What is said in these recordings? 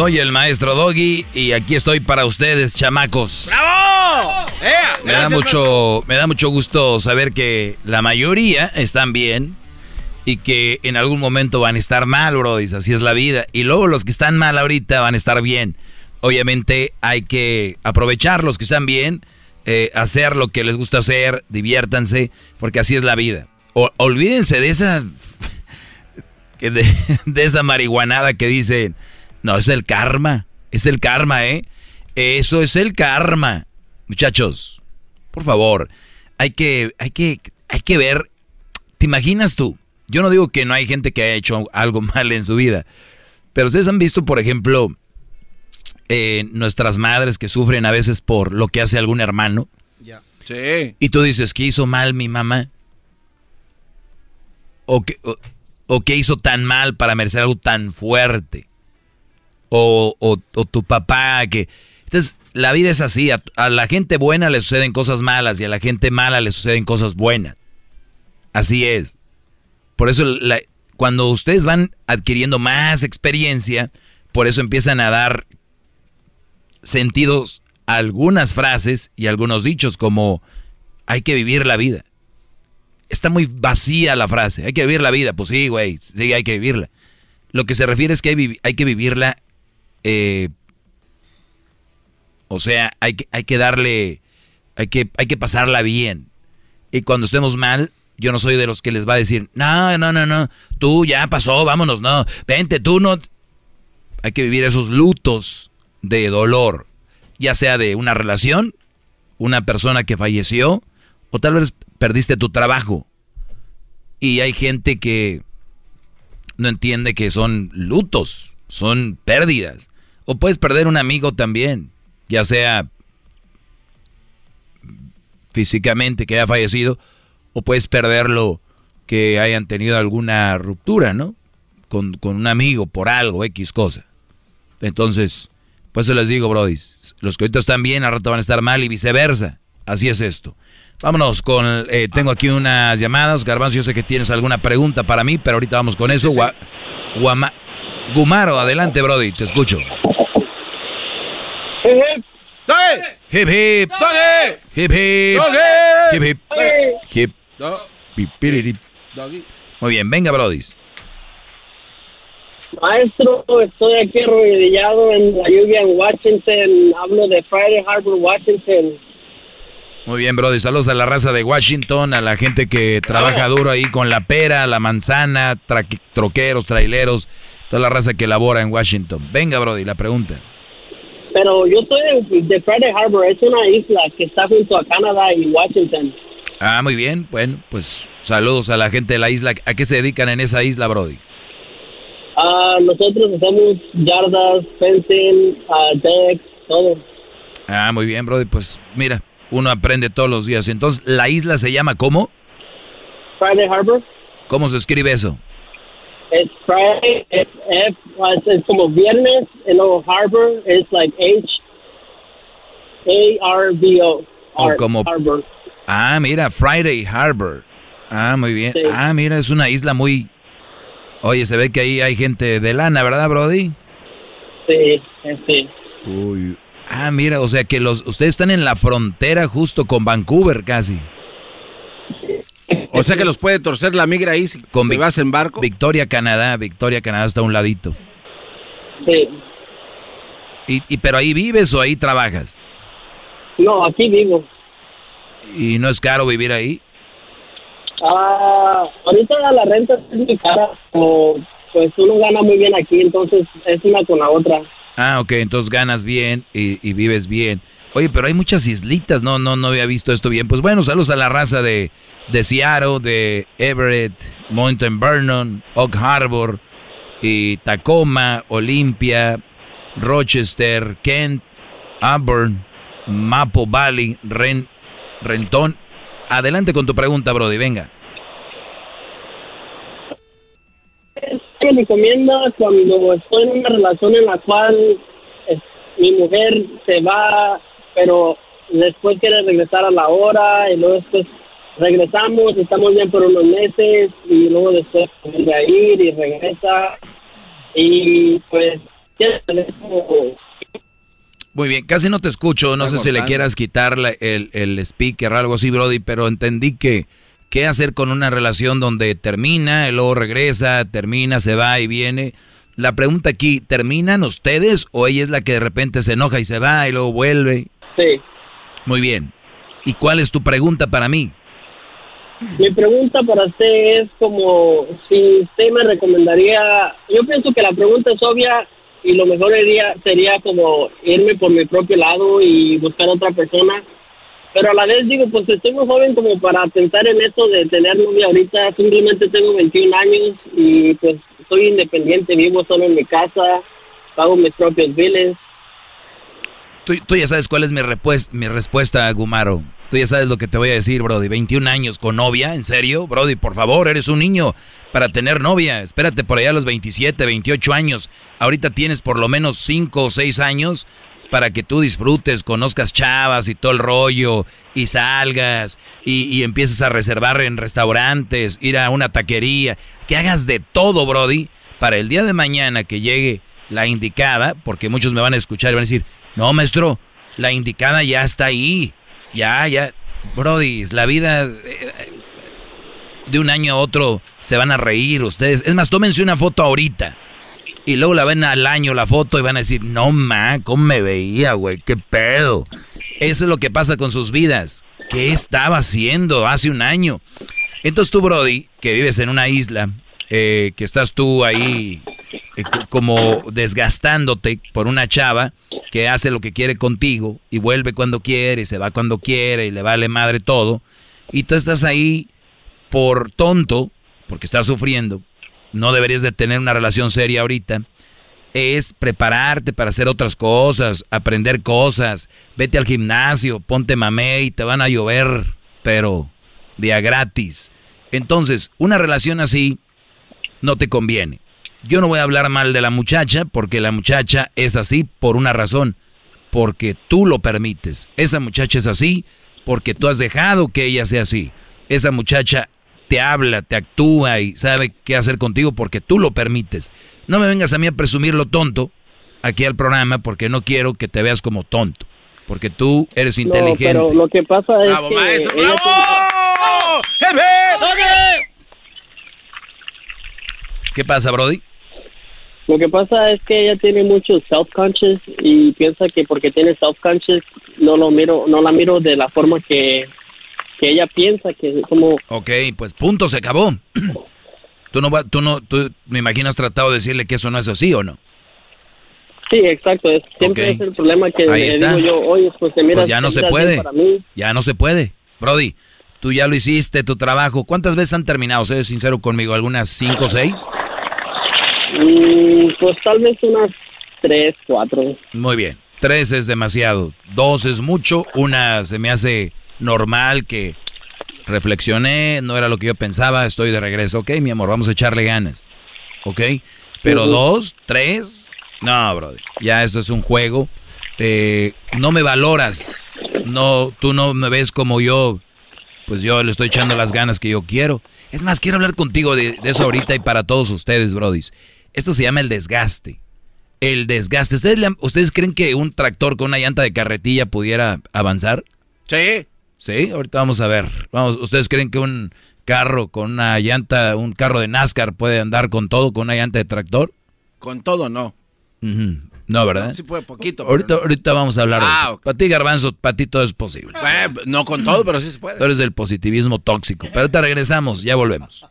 Soy el maestro Doggy y aquí estoy para ustedes, chamacos. ¡Bravo! me, da mucho, me da mucho gusto saber que la mayoría están bien y que en algún momento van a estar mal, bro. Así es la vida. Y luego los que están mal ahorita van a estar bien. Obviamente hay que aprovechar los que están bien, eh, hacer lo que les gusta hacer, diviértanse, porque así es la vida. olvídense de esa, de, de esa marihuanada que dicen no, es el karma. Es el karma, ¿eh? Eso es el karma. Muchachos, por favor, hay que, hay que, hay que ver. ¿Te imaginas tú? Yo no digo que no hay gente que haya hecho algo mal en su vida. Pero ustedes han visto, por ejemplo, eh, nuestras madres que sufren a veces por lo que hace algún hermano. Ya. Sí. Y tú dices, ¿qué hizo mal mi mamá? ¿O qué, o qué hizo tan mal para merecer algo tan fuerte? O, o, tu papá que... Entonces, la vida es así, a, la gente buena le suceden cosas malas y a la gente mala le suceden cosas buenas. Así es. Por eso cuando ustedes van adquiriendo más experiencia, por eso empiezan a dar sentidos a algunas frases y algunos dichos como hay que vivir la vida. Está muy vacía la frase, hay que vivir la vida. Pues sí, güey, sí, hay que vivirla. Lo que se refiere es que hay, hay que vivirla eh, o sea, hay que, hay que darle, hay que, hay que pasarla bien. Y cuando estemos mal, yo no soy de los que les va a decir, no, no, no, no, tú ya pasó, vámonos, no, vente, tú no. Hay que vivir esos lutos de dolor, ya sea de una relación, una persona que falleció, o tal vez perdiste tu trabajo. Y hay gente que no entiende que son lutos, son pérdidas. O puedes perder un amigo también, ya sea físicamente que haya fallecido, o puedes perderlo que hayan tenido alguna ruptura, ¿no? Con, un amigo por algo, X cosa. Entonces, pues se les digo, Brody, los que ahorita están bien, al rato van a estar mal y viceversa. Así es esto. Vámonos con, eh, tengo aquí unas llamadas. Garbanzo, yo sé que tienes alguna pregunta para mí, pero ahorita vamos con eso. Gumaro, adelante, Brody, te escucho. Hip hip. Hip hip. Hip hip. Hip. Hip. Muy bien, venga, Brody. Maestro, estoy aquí arrodillado en la lluvia en Washington. Hablo de Friday Harbor, Washington. Muy bien, Brody. Saludos a la raza de Washington, a la gente que trabaja duro ahí con la pera, la manzana, troqueros, traileros, toda la raza que labora en Washington. Venga, Brody, la pregunta. Pero yo soy de, Friday Harbor, es una isla que está junto a Canadá y Washington. Ah, muy bien. Bueno, pues saludos a la gente de la isla. ¿A qué se dedican en esa isla, Brody? Ah, nosotros hacemos yardas, fencing, uh, decks, todo. Ah, muy bien, Brody. Pues mira, uno aprende todos los días. Entonces, ¿la isla se llama cómo? Friday Harbor. ¿Cómo se escribe eso? Es Friday, es, es, como viernes, y luego Harbor es like H A R B O. O como Harbor. Ah, mira, Friday Harbor. Ah, muy bien. Ah, mira, es una isla muy Oye, se ve que ahí hay gente de lana, ¿verdad, Brody? Sí, sí. Uy. Ah, mira, o sea que los ustedes están en la frontera justo con Vancouver casi. O sea que los puede torcer la migra ahí si Con vas en barco. Victoria, Canadá. Victoria, Canadá está a un ladito. Sí. ¿Y, pero ahí vives o ahí trabajas? No, aquí vivo. ¿Y no es caro vivir ahí? Ah, ahorita la renta es muy cara, pues uno gana muy bien aquí, entonces es una con la otra. Ah, ok, entonces ganas bien y, vives bien. Oye, pero hay muchas islitas, no, no, no había visto esto bien. Pues bueno, saludos a la raza de, de Seattle, de Everett, Mountain Vernon, Oak Harbor, y Tacoma, Olympia, Rochester, Kent, Auburn, Mapo Valley, Ren, Renton. Adelante con tu pregunta, Brody, venga. ¿Qué recomienda cuando estoy en una relación en la cual mi mujer se va, pero después quiere regresar a la hora y luego después regresamos, estamos bien por unos meses y luego después vuelve a ir y regresa. Y pues muy bien, casi no te escucho, no sé si le quieras quitar el, el speaker o algo así, Brody, pero entendí que qué hacer con una relación donde termina, y luego regresa, termina, se va y viene. La pregunta aquí, ¿terminan ustedes o ella es la que de repente se enoja y se va y luego vuelve? Sí. Muy bien. ¿Y cuál es tu pregunta para mí? Mi pregunta para usted es como si usted me recomendaría, yo pienso que la pregunta es obvia y lo mejor sería, sería como irme por mi propio lado y buscar otra persona, pero a la vez digo, pues estoy muy joven como para pensar en eso de tener novia ahorita, simplemente tengo 21 años y pues soy independiente, vivo solo en mi casa, pago mis propios biles. Tú, tú ya sabes cuál es mi, mi respuesta, Gumaro. Tú ya sabes lo que te voy a decir, Brody. 21 años con novia, ¿en serio? Brody, por favor, eres un niño para tener novia. Espérate por allá a los 27, 28 años. Ahorita tienes por lo menos 5 o 6 años para que tú disfrutes, conozcas chavas y todo el rollo, y salgas, y, y, empieces a reservar en restaurantes, ir a una taquería, que hagas de todo, Brody, para el día de mañana que llegue la indicada, porque muchos me van a escuchar y van a decir, no, maestro, la indicada ya está ahí. Ya, ya. Brody, la vida eh, de un año a otro se van a reír ustedes. Es más, tómense una foto ahorita. Y luego la ven al año la foto y van a decir, no, ma, ¿cómo me veía, güey? ¿Qué pedo? Eso es lo que pasa con sus vidas. ¿Qué estaba haciendo hace un año? Entonces tú, Brody, que vives en una isla, eh, que estás tú ahí eh, como desgastándote por una chava, que hace lo que quiere contigo y vuelve cuando quiere y se va cuando quiere y le vale madre todo. Y tú estás ahí por tonto, porque estás sufriendo, no deberías de tener una relación seria ahorita, es prepararte para hacer otras cosas, aprender cosas, vete al gimnasio, ponte mamé y te van a llover, pero día gratis. Entonces, una relación así no te conviene. Yo no voy a hablar mal de la muchacha porque la muchacha es así por una razón, porque tú lo permites. Esa muchacha es así porque tú has dejado que ella sea así. Esa muchacha te habla, te actúa y sabe qué hacer contigo porque tú lo permites. No me vengas a mí a presumir lo tonto aquí al programa porque no quiero que te veas como tonto. Porque tú eres inteligente. pero lo que pasa es ¡Bravo, maestro! ¡Bravo! ¿Qué pasa, Brody? Lo que pasa es que ella tiene mucho self-conscious y piensa que porque tiene self-conscious no lo miro, no la miro de la forma que, que ella piensa que como... Ok, pues punto, se acabó. tú no, tú no, tú me imagino has tratado de decirle que eso no es así o no. Sí, exacto. Es, siempre es el problema que le digo yo, oye, pues te miras... Pues ya no se puede. Ya no se puede. Brody, tú ya lo hiciste, tu trabajo. ¿Cuántas veces han terminado? Sé sincero conmigo, ¿algunas cinco o seis? Mm, pues tal vez unas tres, cuatro. Muy bien. Tres es demasiado. Dos es mucho. Una se me hace normal que reflexioné, no era lo que yo pensaba, estoy de regreso. Ok, mi amor, vamos a echarle ganas. Ok. Pero dos, tres, no, brother. Ya esto es un juego. Eh, no me valoras. No, tú no me ves como yo. Pues yo le estoy echando las ganas que yo quiero. Es más, quiero hablar contigo de, de eso ahorita y para todos ustedes, brodis. Esto se llama el desgaste. El desgaste. ¿Ustedes, ¿Ustedes creen que un tractor con una llanta de carretilla pudiera avanzar? Sí. Sí, ahorita vamos a ver. Vamos, ¿ustedes creen que un carro con una llanta, un carro de NASCAR puede andar con todo, con una llanta de tractor? Con todo no. No, ¿verdad? sí puede poquito. Ahorita, ahorita vamos a hablar de ah, eso. Para ti, Garbanzo, para ti todo es posible. no con todo, pero sí se puede. Tú eres del positivismo tóxico. Pero ahorita regresamos, ya volvemos.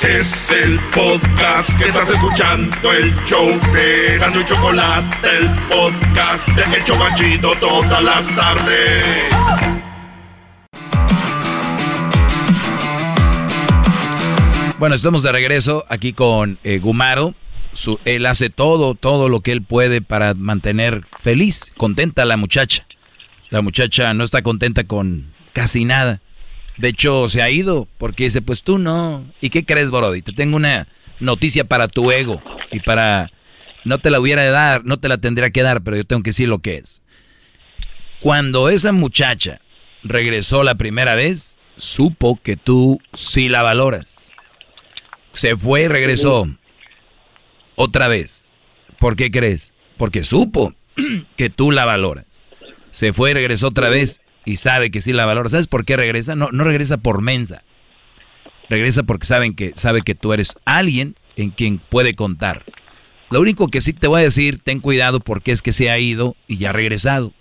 Es el podcast que estás escuchando, el show de Gano y Chocolate, el podcast de El Chocachito todas las tardes. Bueno, estamos de regreso aquí con eh, Gumaro. su, él hace todo, todo lo que él puede para mantener feliz, contenta a la muchacha. La muchacha no está contenta con casi nada. De hecho, se ha ido porque dice, pues tú no. ¿Y qué crees, Brody? Te tengo una noticia para tu ego y para... No te la hubiera de dar, no te la tendría que dar, pero yo tengo que decir lo que es. Cuando esa muchacha regresó la primera vez, supo que tú sí la valoras. Se fue y regresó otra vez. ¿Por qué crees? Porque supo que tú la valoras. Se fue y regresó otra vez y sabe que sí la valora. ¿Sabes por qué regresa? No, no regresa por mensa. Regresa porque saben que, sabe que tú eres alguien en quien puede contar. Lo único que sí te voy a decir, ten cuidado porque es que se ha ido y ya ha regresado.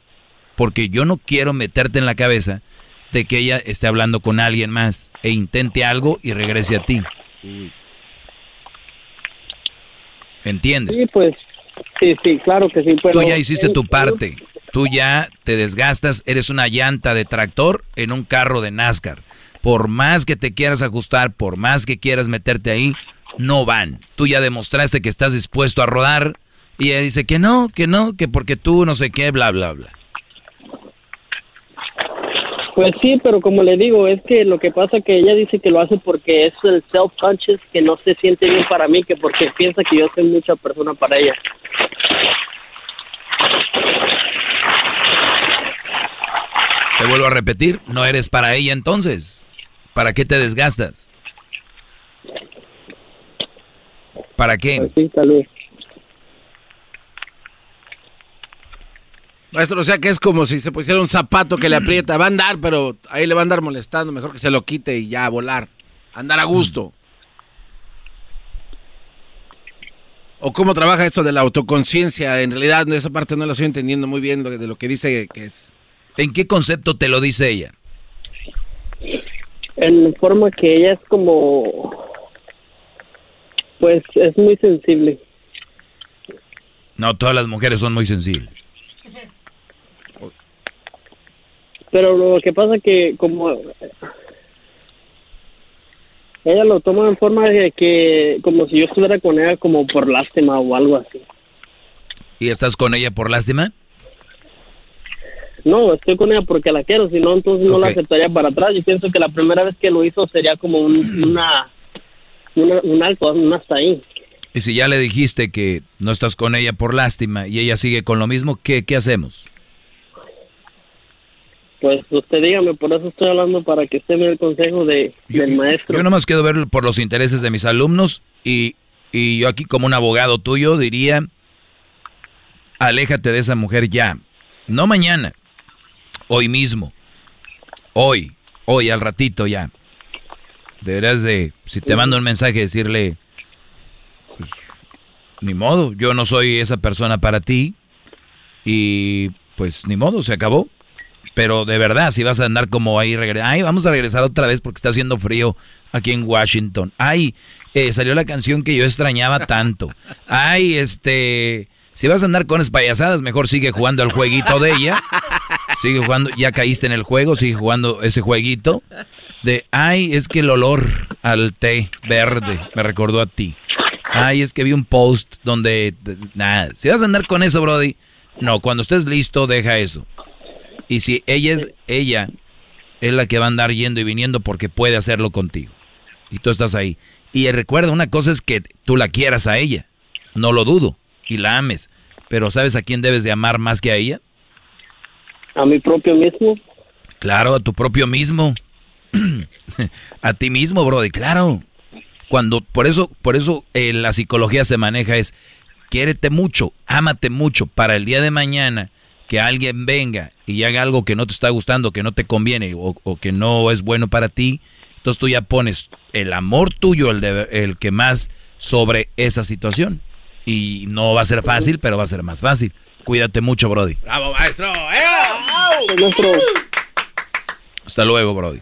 Porque yo no quiero meterte en la cabeza de que ella esté hablando con alguien más e intente algo y regrese a ti. ¿Entiendes? Sí, pues, sí, sí, claro que sí. Tú ya hiciste tu parte. Tú ya te desgastas, eres una llanta de tractor en un carro de NASCAR. Por más que te quieras ajustar, por más que quieras meterte ahí, no van. Tú ya demostraste que estás dispuesto a rodar y ella dice que no, que no, que porque tú no sé qué, bla, bla, bla. Pues sí, pero como le digo, es que lo que pasa que ella dice que lo hace porque es el self-conscious, que no se siente bien para mí, que porque piensa que yo soy mucha persona para ella. Te vuelvo a repetir, no eres para ella entonces. ¿Para qué te desgastas? ¿Para qué? Pues sí, Maestro, o sea que es como si se pusiera un zapato que le aprieta. Va a andar, pero ahí le va a andar molestando. Mejor que se lo quite y ya, a volar. Andar a gusto. ¿O cómo trabaja esto de la autoconciencia? En realidad, esa parte no la estoy entendiendo muy bien de lo que dice que es. ¿En qué concepto te lo dice ella? En forma que ella es como... Pues es muy sensible. No, todas las mujeres son muy sensibles. Pero lo que pasa que como ella lo toma en forma de que como si yo estuviera con ella como por lástima o algo así. ¿Y estás con ella por lástima? No, estoy con ella porque la quiero, si no entonces no la aceptaría para atrás. Yo pienso que la primera vez que lo hizo sería como un, una, un alto, un hasta ahí. Y si ya le dijiste que no estás con ella por lástima y ella sigue con lo mismo, ¿qué, qué hacemos? Pues usted dígame, por eso estoy hablando para que usted me dé el consejo de, del maestro. Yo nomás quiero ver por los intereses de mis alumnos y, y yo aquí como un abogado tuyo diría, aléjate de esa mujer ya, no mañana, hoy mismo, hoy, hoy al ratito ya. Deberás de, si te mando un mensaje, decirle, pues, ni modo, yo no soy esa persona para ti y pues ni modo, se acabó. Pero de verdad, si vas a andar como ahí, ay, vamos a regresar otra vez porque está haciendo frío aquí en Washington. Ay, eh, salió la canción que yo extrañaba tanto. Ay, este, si vas a andar con espayasadas, mejor sigue jugando al jueguito de ella. Sigue jugando, ya caíste en el juego, sigue jugando ese jueguito. De, ay, es que el olor al té verde me recordó a ti. Ay, es que vi un post donde, nada, si vas a andar con eso, Brody, no, cuando estés listo, deja eso. Y si ella es ella es la que va a andar yendo y viniendo porque puede hacerlo contigo. Y tú estás ahí. Y recuerda, una cosa es que tú la quieras a ella. No lo dudo. Y la ames. Pero ¿sabes a quién debes de amar más que a ella? A mi propio mismo. Claro, a tu propio mismo. a ti mismo, Brody, claro. Cuando, por eso, por eso eh, la psicología se maneja es, quiérete mucho, ámate mucho, para el día de mañana que alguien venga y haga algo que no te está gustando, que no te conviene o, que no es bueno para ti, entonces tú ya pones el amor tuyo, el, de, el que más sobre esa situación. Y no va a ser fácil, pero va a ser más fácil. Cuídate mucho, Brody. ¡Bravo, maestro! Hasta luego, Brody.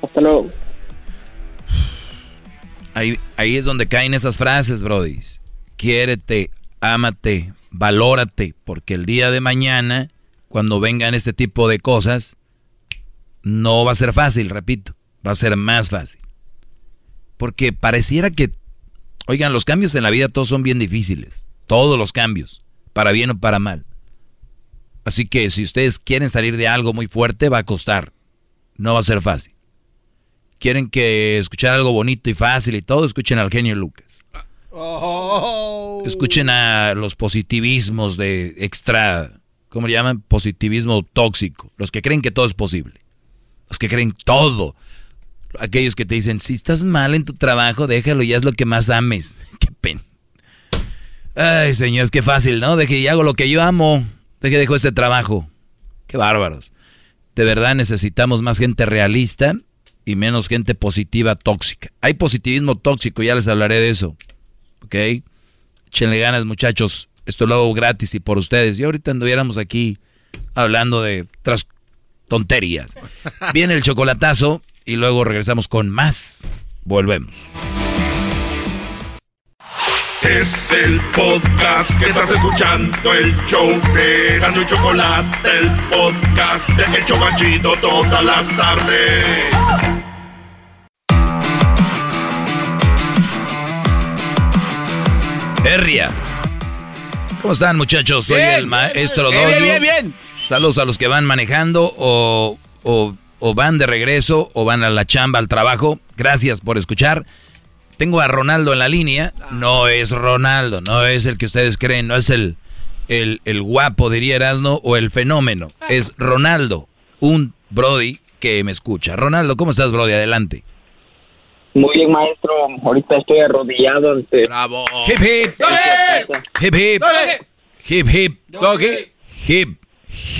Hasta luego. Ahí, ahí es donde caen esas frases, Brody. Quiérete, ámate, valórate, porque el día de mañana, cuando vengan este tipo de cosas, no va a ser fácil, repito, va a ser más fácil. Porque pareciera que Oigan, los cambios en la vida todos son bien difíciles. Todos los cambios, para bien o para mal. Así que si ustedes quieren salir de algo muy fuerte, va a costar. No va a ser fácil. Quieren que escuchar algo bonito y fácil y todo, escuchen al genio Lucas. Oh. Escuchen a los positivismos de extra, ¿cómo le llaman? Positivismo tóxico. Los que creen que todo es posible. Los que creen todo. Aquellos que te dicen, si estás mal en tu trabajo, déjalo, ya es lo que más ames. Qué pena. Ay, señores, qué fácil, ¿no? Deje y hago lo que yo amo. Deje dejo este trabajo. Qué bárbaros. De verdad necesitamos más gente realista y menos gente positiva tóxica. Hay positivismo tóxico, ya les hablaré de eso. ¿Ok? Échenle ganas, muchachos. Esto lo hago gratis y por ustedes. Y ahorita anduviéramos aquí hablando de otras tonterías. Viene el chocolatazo y luego regresamos con más. Volvemos. Es el podcast que estás escuchando, el show de y Chocolate, el podcast de El Chocachito todas las tardes. Herria. ¿Cómo están muchachos? Soy el maestro Doggy. Bien, bien, bien. Saludos a los que van manejando o, o, o van de regreso o van a la chamba, al trabajo. Gracias por escuchar. Tengo a Ronaldo en la línea. No es Ronaldo, no es el que ustedes creen, no es el, el, guapo, diría Erasno, o el fenómeno. Es Ronaldo, un Brody que me escucha. Ronaldo, ¿cómo estás, Brody? Adelante. Muy bien, maestro. Ahorita estoy arrodillado ante. ¡Bravo! ¡Hip, hip! ¡Hip, hip! ¡Hip, hip! ¡Doggy! ¡Hip,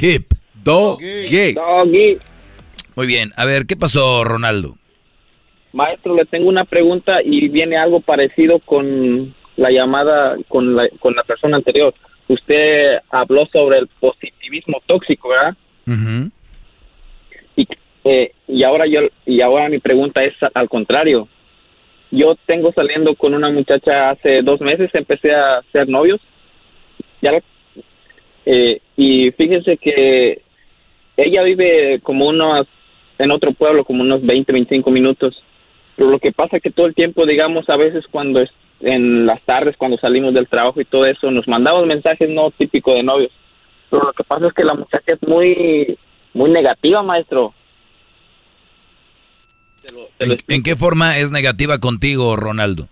hip! ¡Doggy! ¡Doggy! Muy bien. A ver, ¿qué pasó, Ronaldo? Maestro, le tengo una pregunta y viene algo parecido con la llamada con la, con la persona anterior. Usted habló sobre el positivismo tóxico, ¿verdad? y, eh, y ahora yo y ahora mi pregunta es al contrario. Yo tengo saliendo con una muchacha hace dos meses, empecé a ser novios. Ya, eh, y fíjense que ella vive como unos en otro pueblo, como unos 20, 25 minutos pero lo que pasa es que todo el tiempo, digamos, a veces cuando es en las tardes, cuando salimos del trabajo y todo eso, nos mandamos mensajes no típicos de novios. Pero lo que pasa es que la muchacha es muy, muy negativa, maestro. ¿En, qué forma es negativa contigo, Ronaldo?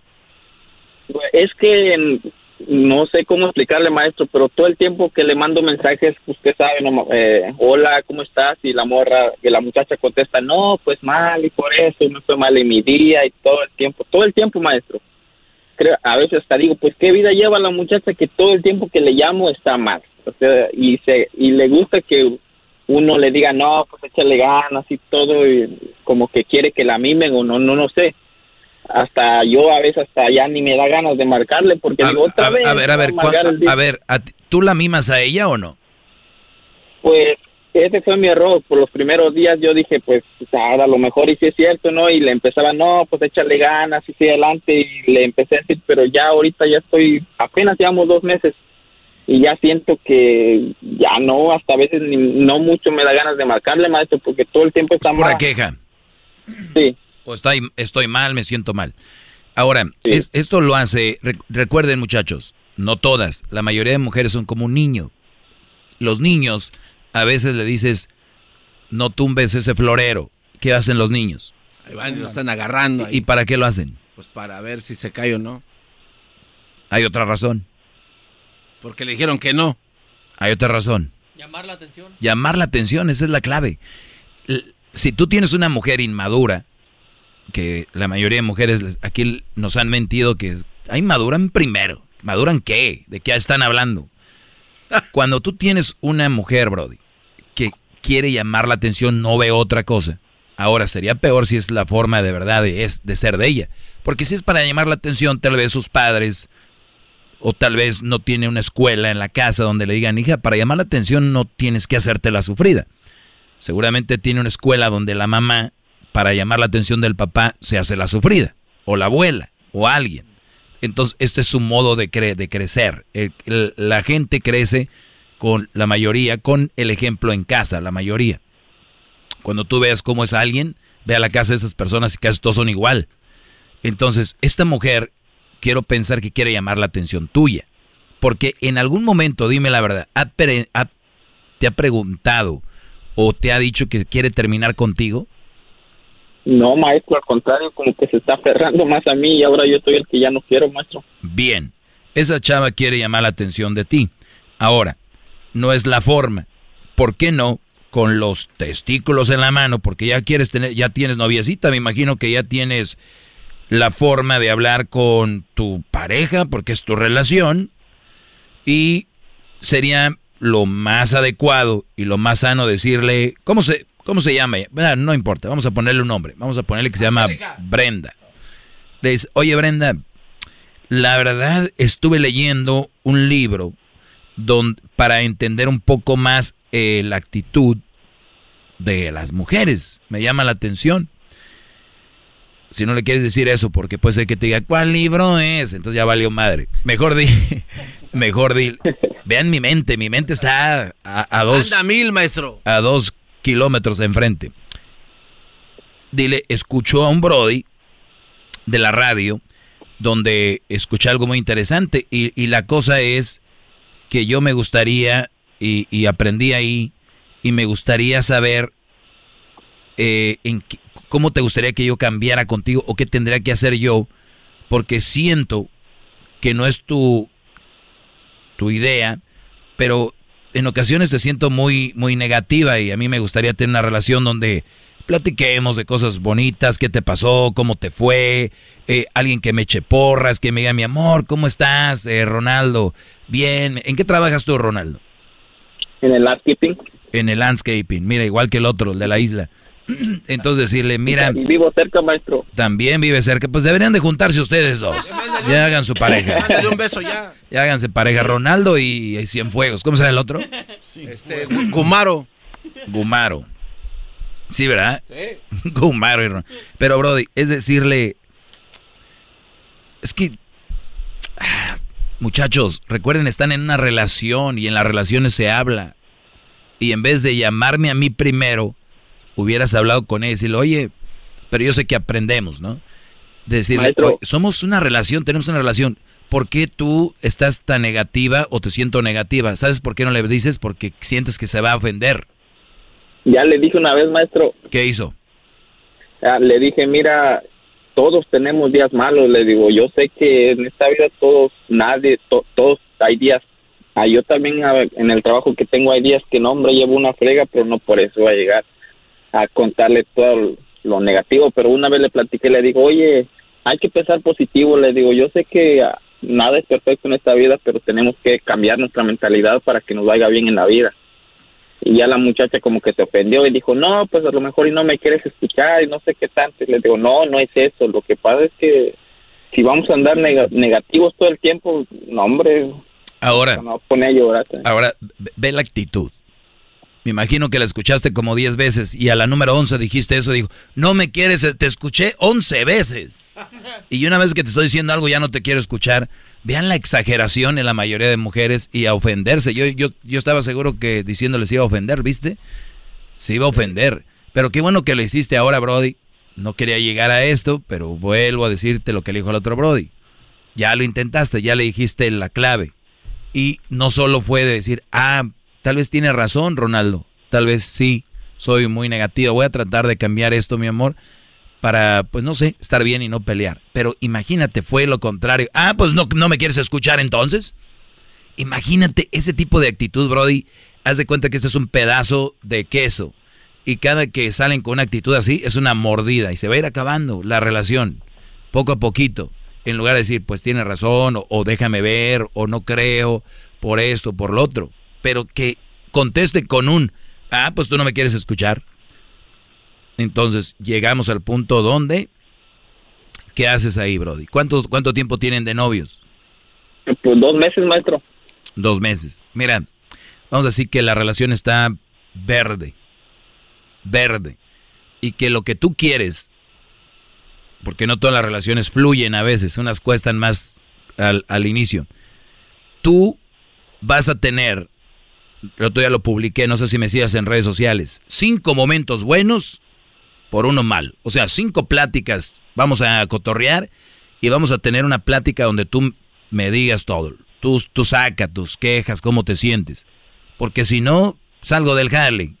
Es que no sé cómo explicarle, maestro, pero todo el tiempo que le mando mensajes, usted sabe, eh, hola, ¿cómo estás? Y la morra, que la muchacha contesta, no, pues mal, y por eso me fue mal en mi día, y todo el tiempo, todo el tiempo, maestro. Creo, a veces hasta digo, pues, ¿qué vida lleva la muchacha que todo el tiempo que le llamo está mal? O sea, y, se, y le gusta que uno le diga, no, pues échale ganas y todo, y como que quiere que la mimen o no, no, no sé hasta yo a veces hasta ya ni me da ganas de marcarle porque digo otra vez. A ver, a ver, a, ver, ¿tú la mimas a ella o no? Pues ese fue mi error. Por los primeros días yo dije, pues a lo mejor y si es cierto, ¿no? Y le empezaba, no, pues échale ganas y sí adelante. Y le empecé a decir, pero ya ahorita ya estoy, apenas llevamos dos meses y ya siento que ya no, hasta a veces ni, no mucho me da ganas de marcarle, maestro, porque todo el tiempo está es pura queja. Sí o estoy, estoy mal, me siento mal. Ahora, es, esto lo hace, recuerden muchachos, no todas, la mayoría de mujeres son como un niño. Los niños, a veces le dices, no tumbes ese florero. ¿Qué hacen los niños? Ahí van lo están agarrando. ¿Y para qué lo hacen? Pues para ver si se cae o no. Hay otra razón. Porque le dijeron que no. Hay otra razón. Llamar la atención. Llamar la atención, esa es la clave. Si tú tienes una mujer inmadura, que la mayoría de mujeres aquí nos han mentido que ahí maduran primero. ¿Maduran qué? ¿De qué están hablando? Cuando tú tienes una mujer, Brody, que quiere llamar la atención, no ve otra cosa. Ahora, sería peor si es la forma de verdad de, es, de ser de ella. Porque si es para llamar la atención, tal vez sus padres, o tal vez no tiene una escuela en la casa donde le digan, hija, para llamar la atención no tienes que hacerte la sufrida. Seguramente tiene una escuela donde la mamá para llamar la atención del papá se hace la sufrida, o la abuela, o alguien. Entonces, este es su modo de, de crecer. la gente crece con la mayoría, con el ejemplo en casa, la mayoría. Cuando tú veas cómo es alguien, ve a la casa de esas personas y casi todos son igual. Entonces, esta mujer quiero pensar que quiere llamar la atención tuya. Porque en algún momento, dime la verdad, ¿te ha preguntado o te ha dicho que quiere terminar contigo? No, maestro, al contrario, como que se está aferrando más a mí y ahora yo soy el que ya no quiero, maestro. Bien, esa chava quiere llamar la atención de ti. Ahora, no es la forma. ¿Por qué no con los testículos en la mano? Porque ya quieres tener, ya tienes noviecita, me imagino que ya tienes la forma de hablar con tu pareja, porque es tu relación, y sería lo más adecuado y lo más sano decirle, ¿cómo se, cómo se llama? no importa, vamos a ponerle un nombre, vamos a ponerle que se llama Brenda. Le dice, oye Brenda, la verdad estuve leyendo un libro donde, para entender un poco más eh, la actitud de las mujeres. Me llama la atención. Si no le quieres decir eso, porque puede ser que te diga, ¿cuál libro es? Entonces ya valió madre. Mejor di, mejor di. Vean mi mente, mi mente está a, dos... mil, maestro. A dos kilómetros de enfrente. Dile, escuchó a un Brody de la radio donde escuché algo muy interesante y, y la cosa es que yo me gustaría y, aprendí ahí y me gustaría saber eh, en cómo te gustaría que yo cambiara contigo o qué tendría que hacer yo, porque siento que no es tu, tu idea, pero en ocasiones te siento muy, muy negativa y a mí me gustaría tener una relación donde platiquemos de cosas bonitas, qué te pasó, cómo te fue, eh, alguien que me eche porras, que me diga mi amor, ¿cómo estás, eh, Ronaldo? Bien, ¿en qué trabajas tú, Ronaldo? En el landscaping. En el landscaping, mira, igual que el otro, el de la isla. Entonces decirle, mira... vivo cerca, maestro. También vive cerca. Pues deberían de juntarse ustedes dos. Ya hagan su pareja. un beso ya. Ya háganse pareja. Ronaldo y, Cienfuegos. ¿Cómo se llama el otro? Este, Gumaro. Gumaro. Sí, ¿verdad? Sí. Gumaro y Ronaldo. Pero, Brody, es decirle... Es que... Ah, Muchachos, recuerden, están en una relación y en las relaciones se habla. Y en vez de llamarme a mí primero, hubieras hablado con él y decirle, oye, pero yo sé que aprendemos, ¿no? decirle, somos una relación, tenemos una relación. ¿Por qué tú estás tan negativa o te siento negativa? ¿Sabes por qué no le dices? Porque sientes que se va a ofender. Ya le dije una vez, maestro. ¿Qué hizo? Ah, le dije, mira, todos tenemos días malos, le digo, yo sé que en esta vida todos, nadie, todos hay días, ah, yo también en el trabajo que tengo hay días que no, hombre, llevo una frega, pero no por eso va a llegar a contarle todo lo negativo, pero una vez le platiqué, le digo, oye, hay que pensar positivo, le digo, yo sé que ah, nada es perfecto en esta vida, pero tenemos que cambiar nuestra mentalidad para que nos vaya bien en la vida y ya la muchacha como que se ofendió y dijo, no, pues a lo mejor y no me quieres escuchar y no sé qué tanto. Y le digo, no, no es eso. Lo que pasa es que si vamos a andar negativos todo el tiempo, no, hombre. Ahora, pone a llorar. ahora ve la actitud. Me imagino que la escuchaste como 10 veces y a la número 11 dijiste eso, dijo, no me quieres, te escuché 11 veces. Y una vez que te estoy diciendo algo ya no te quiero escuchar. Vean la exageración en la mayoría de mujeres y a ofenderse. Yo, yo, yo estaba seguro que diciéndole se iba a ofender, ¿viste? Se iba a ofender. Pero qué bueno que lo hiciste ahora, Brody. No quería llegar a esto, pero vuelvo a decirte lo que le dijo el otro Brody. Ya lo intentaste, ya le dijiste la clave. Y no solo fue de decir, ah, tal vez tiene razón, Ronaldo. Tal vez sí, soy muy negativo. Voy a tratar de cambiar esto, mi amor para, pues no sé, estar bien y no pelear. Pero imagínate, fue lo contrario. Ah, pues no, no me quieres escuchar entonces. Imagínate ese tipo de actitud, Brody. Haz de cuenta que este es un pedazo de queso. Y cada que salen con una actitud así, es una mordida. Y se va a ir acabando la relación, poco a poquito. En lugar de decir, pues tiene razón, o, o déjame ver, o no creo, por esto, por lo otro. Pero que conteste con un, ah, pues tú no me quieres escuchar. Entonces llegamos al punto donde, ¿qué haces ahí, Brody? ¿Cuánto, cuánto tiempo tienen de novios? Pues dos meses, maestro. Dos meses. Mira, vamos a decir que la relación está verde, verde, y que lo que tú quieres, porque no todas las relaciones fluyen a veces, unas cuestan más al, al inicio, tú vas a tener, el otro día lo publiqué, no sé si me sigas en redes sociales, cinco momentos buenos por uno mal. O sea, cinco pláticas vamos a cotorrear y vamos a tener una plática donde tú me digas todo. Tú, tú saca tus quejas, cómo te sientes. Porque si no, salgo del jale,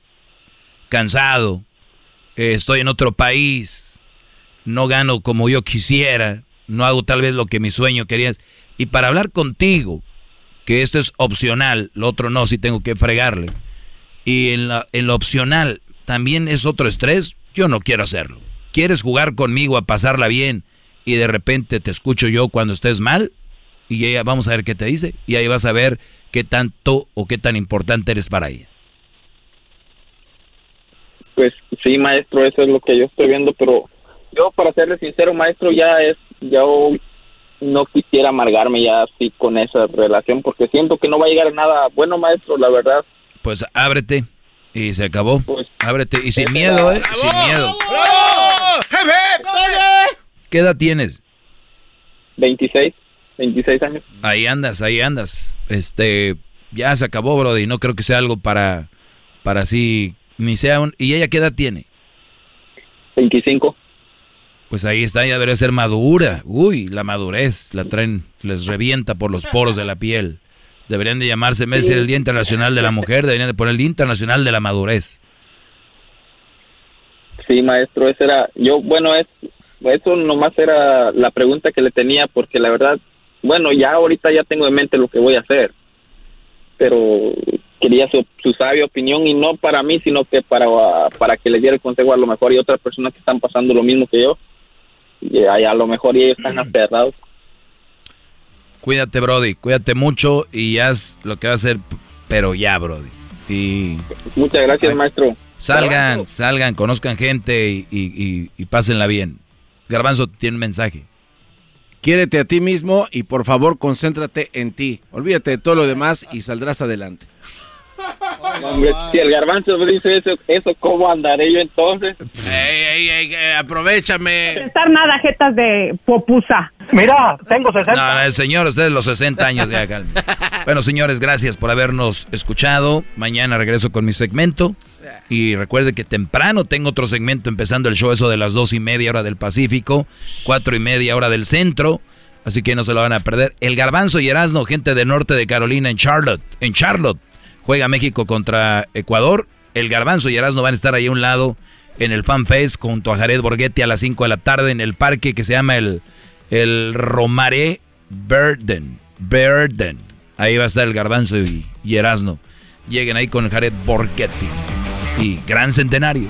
cansado, eh, estoy en otro país, no gano como yo quisiera, no hago tal vez lo que mi sueño quería. Y para hablar contigo, que esto es opcional, lo otro no, si tengo que fregarle. Y en, la, lo opcional también es otro estrés, yo no quiero hacerlo. ¿Quieres jugar conmigo a pasarla bien y de repente te escucho yo cuando estés mal? Y ella, vamos a ver qué te dice. Y ahí vas a ver qué tanto o qué tan importante eres para ella. Pues sí, maestro, eso es lo que yo estoy viendo, pero yo, para serle sincero, maestro, ya es, yo no quisiera amargarme ya así con esa relación, porque siento que no va a llegar a nada bueno, maestro, la verdad. Pues ábrete y se acabó. Pues, ábrete y sin miedo, ¿eh? sin miedo. ¿Qué edad tienes? 26, 26 años. Ahí andas, ahí andas. Este, ya se acabó, Brody. No creo que sea algo para, para así, ni sea un... ¿Y ella qué edad tiene? 25. Pues ahí está, ya debería ser madura. Uy, la madurez, la traen, les revienta por los poros de la piel. Deberían de llamarse, en vez el Día Internacional de la Mujer, deberían de poner el Día Internacional de la Madurez. Sí, maestro, esa era, yo, bueno, es, eso nomás era la pregunta que le tenía, porque la verdad, bueno, ya ahorita ya tengo en mente lo que voy a hacer, pero quería su, su sabia opinión y no para mí, sino que para, para que le diera el consejo a lo mejor y otras personas que están pasando lo mismo que yo, y a, lo mejor ellos están aferrados. Cuídate, Brody, cuídate mucho y haz lo que va a hacer, pero ya, Brody. Y... Muchas gracias, maestro. Salgan, salgan, conozcan gente y, y, y, pásenla bien. Garbanzo tiene un mensaje. Quiérete a ti mismo y por favor concéntrate en ti. Olvídate de todo lo demás y saldrás adelante. Hombre, si el garbanzo dice eso, eso ¿cómo andaré yo entonces? Ey, ey, ey, aprovechame. Estar nada, jetas de popusa. Mira, tengo 60. No, no, señor, ustedes los 60 años ya, calma. bueno, señores, gracias por habernos escuchado. Mañana regreso con mi segmento. Y recuerde que temprano tengo otro segmento empezando el show eso de las dos y media hora del Pacífico, cuatro y media hora del centro. Así que no se lo van a perder. El Garbanzo y Erasmo, gente de norte de Carolina en Charlotte. En Charlotte Juega México contra Ecuador. El Garbanzo y Erasmo van a estar ahí a un lado en el Fan Fest junto a Jared Borghetti a las 5 de la tarde en el parque que se llama el, el Romaré Burden. Burden. Ahí va a estar el Garbanzo y, y Erasmo. Lleguen ahí con Jared Borghetti. Y gran centenario.